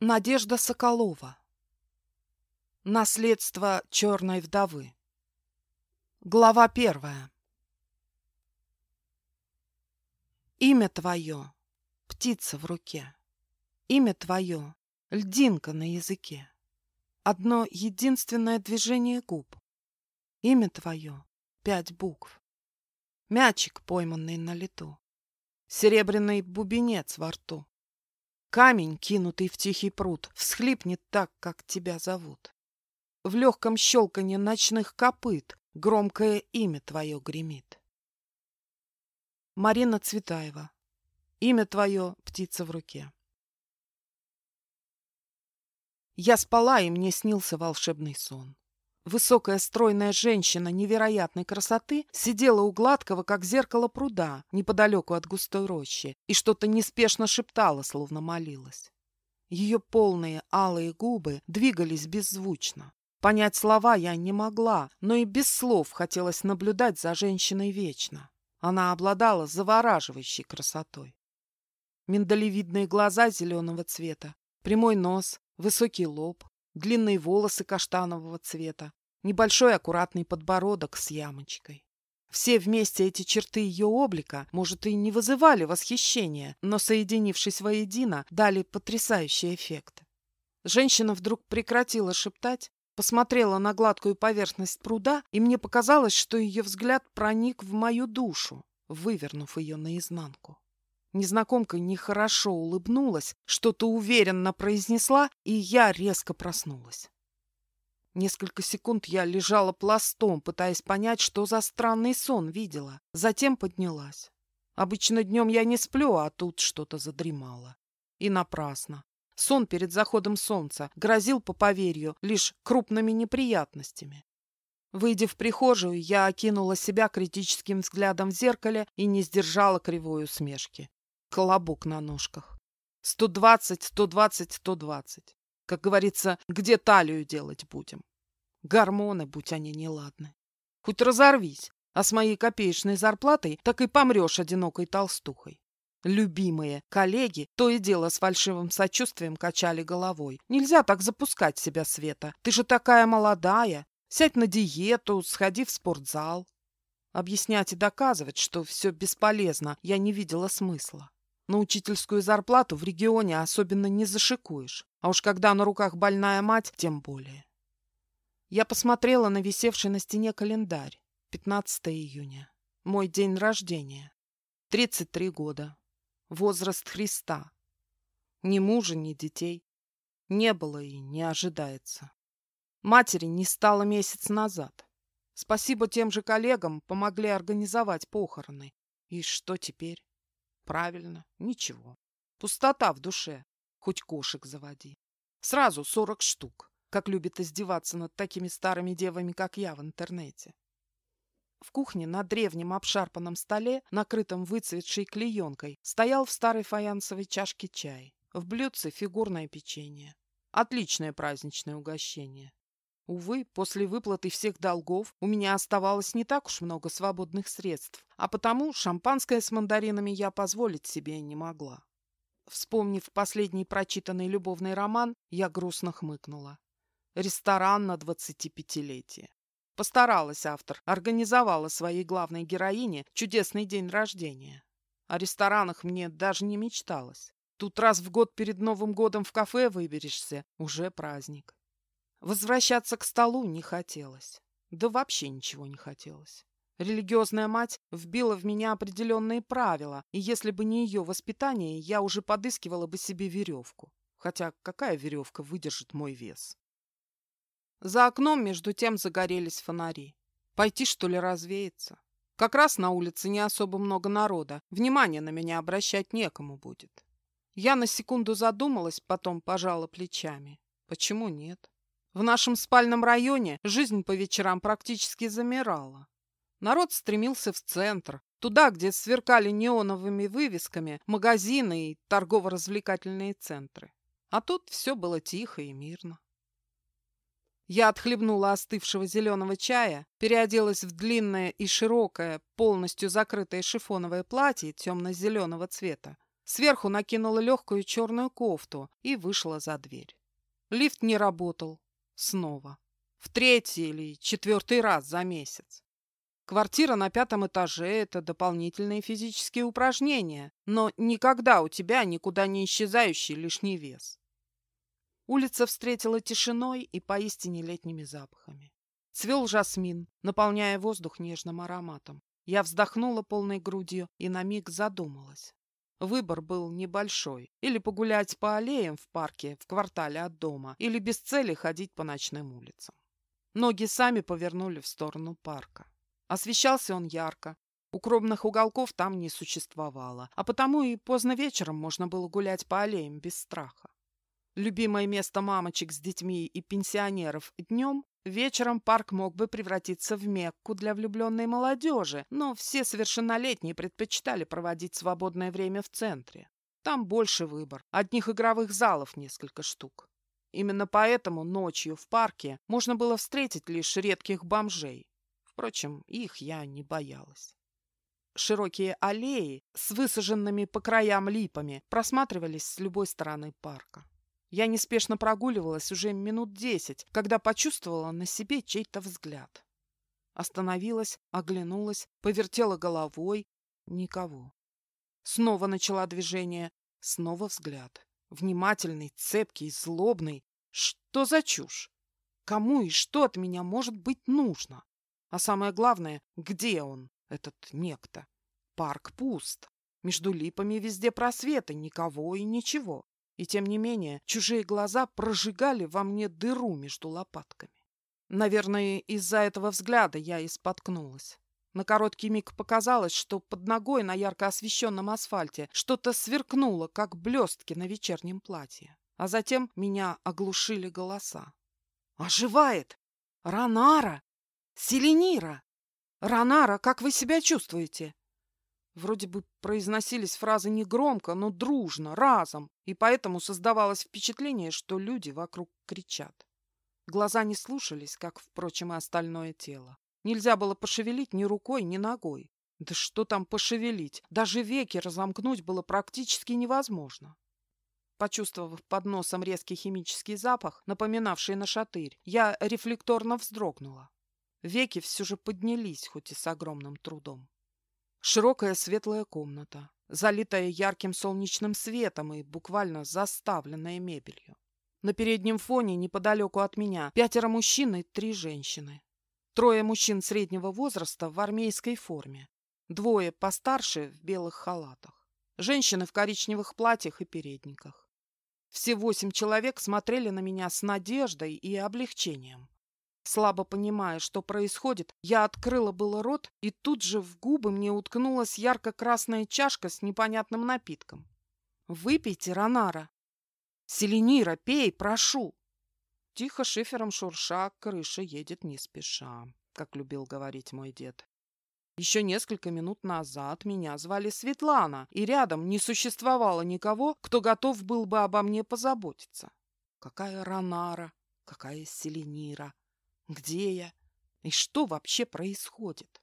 Надежда Соколова. Наследство черной вдовы. Глава первая. Имя твое — птица в руке. Имя твое — льдинка на языке. Одно единственное движение губ. Имя твое — пять букв. Мячик, пойманный на лету. Серебряный бубенец во рту. Камень, кинутый в тихий пруд, всхлипнет так, как тебя зовут. В легком щелканье ночных копыт громкое имя твое гремит. Марина Цветаева. Имя твое — птица в руке. Я спала, и мне снился волшебный сон. Высокая стройная женщина невероятной красоты сидела у гладкого, как зеркало пруда, неподалеку от густой рощи, и что-то неспешно шептала, словно молилась. Ее полные алые губы двигались беззвучно. Понять слова я не могла, но и без слов хотелось наблюдать за женщиной вечно. Она обладала завораживающей красотой. Миндалевидные глаза зеленого цвета, прямой нос, высокий лоб, длинные волосы каштанового цвета, небольшой аккуратный подбородок с ямочкой. Все вместе эти черты ее облика, может, и не вызывали восхищения, но, соединившись воедино, дали потрясающий эффект. Женщина вдруг прекратила шептать, посмотрела на гладкую поверхность пруда, и мне показалось, что ее взгляд проник в мою душу, вывернув ее наизнанку. Незнакомка нехорошо улыбнулась, что-то уверенно произнесла, и я резко проснулась. Несколько секунд я лежала пластом, пытаясь понять, что за странный сон видела. Затем поднялась. Обычно днем я не сплю, а тут что-то задремало. И напрасно. Сон перед заходом солнца грозил, по поверью, лишь крупными неприятностями. Выйдя в прихожую, я окинула себя критическим взглядом в зеркале и не сдержала кривой усмешки колобок на ножках. Сто двадцать, сто двадцать, сто двадцать. Как говорится, где талию делать будем? Гормоны, будь они неладны. Хоть разорвись, а с моей копеечной зарплатой так и помрешь одинокой толстухой. Любимые коллеги то и дело с фальшивым сочувствием качали головой. Нельзя так запускать себя, Света. Ты же такая молодая. Сядь на диету, сходи в спортзал. Объяснять и доказывать, что все бесполезно, я не видела смысла. На учительскую зарплату в регионе особенно не зашикуешь, а уж когда на руках больная мать, тем более. Я посмотрела на висевший на стене календарь. 15 июня. Мой день рождения. 33 года. Возраст Христа. Ни мужа, ни детей. Не было и не ожидается. Матери не стало месяц назад. Спасибо тем же коллегам, помогли организовать похороны. И что теперь? Правильно, ничего. Пустота в душе. Хоть кошек заводи. Сразу сорок штук, как любит издеваться над такими старыми девами, как я в интернете. В кухне на древнем обшарпанном столе, накрытом выцветшей клеенкой, стоял в старой фаянсовой чашке чай. В блюдце фигурное печенье. Отличное праздничное угощение. Увы, после выплаты всех долгов у меня оставалось не так уж много свободных средств, а потому шампанское с мандаринами я позволить себе не могла. Вспомнив последний прочитанный любовный роман, я грустно хмыкнула. Ресторан на двадцатипятилетие. Постаралась автор, организовала своей главной героине чудесный день рождения. О ресторанах мне даже не мечталось. Тут раз в год перед Новым годом в кафе выберешься, уже праздник. Возвращаться к столу не хотелось. Да вообще ничего не хотелось. Религиозная мать вбила в меня определенные правила, и если бы не ее воспитание, я уже подыскивала бы себе веревку. Хотя какая веревка выдержит мой вес? За окном между тем загорелись фонари. Пойти, что ли, развеяться? Как раз на улице не особо много народа. Внимание на меня обращать некому будет. Я на секунду задумалась, потом пожала плечами. Почему нет? В нашем спальном районе жизнь по вечерам практически замирала. Народ стремился в центр, туда, где сверкали неоновыми вывесками магазины и торгово-развлекательные центры. А тут все было тихо и мирно. Я отхлебнула остывшего зеленого чая, переоделась в длинное и широкое, полностью закрытое шифоновое платье темно-зеленого цвета, Сверху накинула легкую черную кофту и вышла за дверь. Лифт не работал. Снова. В третий или четвертый раз за месяц. Квартира на пятом этаже – это дополнительные физические упражнения, но никогда у тебя никуда не исчезающий лишний вес. Улица встретила тишиной и поистине летними запахами. Цвел жасмин, наполняя воздух нежным ароматом. Я вздохнула полной грудью и на миг задумалась. Выбор был небольшой. Или погулять по аллеям в парке в квартале от дома, или без цели ходить по ночным улицам. Ноги сами повернули в сторону парка. Освещался он ярко. Укромных уголков там не существовало, а потому и поздно вечером можно было гулять по аллеям без страха. Любимое место мамочек с детьми и пенсионеров днем, вечером парк мог бы превратиться в Мекку для влюбленной молодежи, но все совершеннолетние предпочитали проводить свободное время в центре. Там больше выбор, одних игровых залов несколько штук. Именно поэтому ночью в парке можно было встретить лишь редких бомжей, Впрочем, их я не боялась. Широкие аллеи с высаженными по краям липами просматривались с любой стороны парка. Я неспешно прогуливалась уже минут десять, когда почувствовала на себе чей-то взгляд. Остановилась, оглянулась, повертела головой. Никого. Снова начала движение, снова взгляд. Внимательный, цепкий, злобный. Что за чушь? Кому и что от меня может быть нужно? А самое главное, где он, этот некто? Парк пуст. Между липами везде просветы, никого и ничего. И тем не менее, чужие глаза прожигали во мне дыру между лопатками. Наверное, из-за этого взгляда я и споткнулась. На короткий миг показалось, что под ногой на ярко освещенном асфальте что-то сверкнуло, как блестки на вечернем платье. А затем меня оглушили голоса. «Оживает! Ранара! «Селенира! Ранара, как вы себя чувствуете?» Вроде бы произносились фразы не громко, но дружно, разом, и поэтому создавалось впечатление, что люди вокруг кричат. Глаза не слушались, как, впрочем, и остальное тело. Нельзя было пошевелить ни рукой, ни ногой. Да что там пошевелить? Даже веки разомкнуть было практически невозможно. Почувствовав под носом резкий химический запах, напоминавший на шатырь, я рефлекторно вздрогнула. Веки все же поднялись, хоть и с огромным трудом. Широкая светлая комната, залитая ярким солнечным светом и буквально заставленная мебелью. На переднем фоне, неподалеку от меня, пятеро мужчин и три женщины. Трое мужчин среднего возраста в армейской форме. Двое постарше в белых халатах. Женщины в коричневых платьях и передниках. Все восемь человек смотрели на меня с надеждой и облегчением. Слабо понимая, что происходит, я открыла было рот, и тут же в губы мне уткнулась ярко-красная чашка с непонятным напитком. «Выпейте, Ронара!» «Селенира, пей, прошу!» Тихо шифером шурша, крыша едет не спеша, как любил говорить мой дед. Еще несколько минут назад меня звали Светлана, и рядом не существовало никого, кто готов был бы обо мне позаботиться. Какая Ронара, какая Селенира, где я? И что вообще происходит?